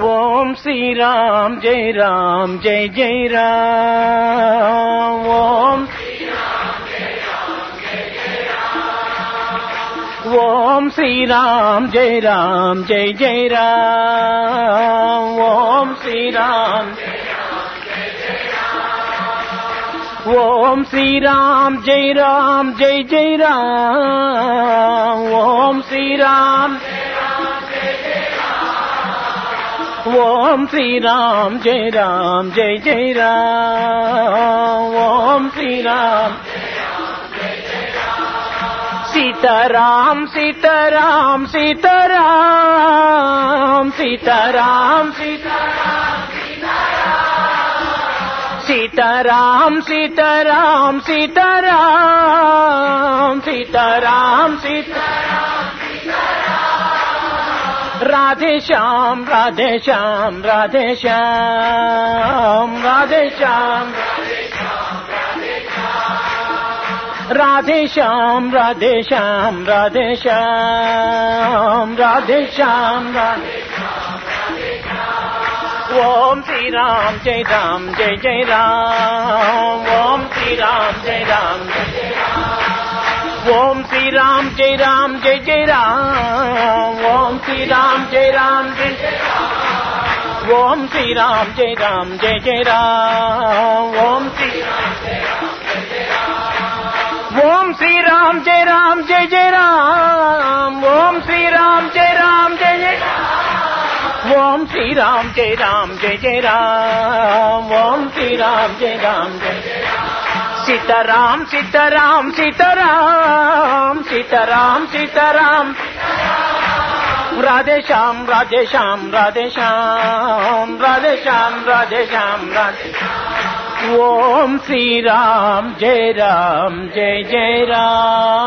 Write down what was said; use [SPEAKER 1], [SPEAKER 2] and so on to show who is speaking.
[SPEAKER 1] Om Sriram Jai Ram Jai Jai Ram Om Om Sriram Jai Ram Jai Jai Ram Om Sriram Om Sriram Jai Ram Jai Jai Ram Om Sriram Jai Ram Jai Jai Ram Om Sriram சீதராம் சீதராம் சீதராம் சீதராம் சீதராம் சீதராம் சீதராம் சீதராம் சீதராம் Radhe Shyam Radhe Shyam Radhe Shyam Radhe Shyam Radhe Shyam Radhe Shyam Radhe Shyam Radhe Shyam Radhe Om Shri Ram Jai Ram Jai Jai Ram Om Shri Ram Jai Ram Jai Jai Ram Om Shri Ram Jai Ram Jai Jai Ram Sriram Jaya Ram Om Sriram Jaya Ram Jaya Jaya Ram Om Shri Om Sriram Jaya Ram Jaya Jaya Ram Om Sriram Jaya Ram Jaya Jaya Om Sriram Jaya Ram Jaya Jaya Ram Om Sriram Jaya Ram Jaya Jaya Sitaram Sitaram Sitaram Sitaram Sitaram Radheshyam Radheshyam Radheshyam Radheshyam Radheshyam राधेशां Om Shriram Jai Ram Jai Jai Ram.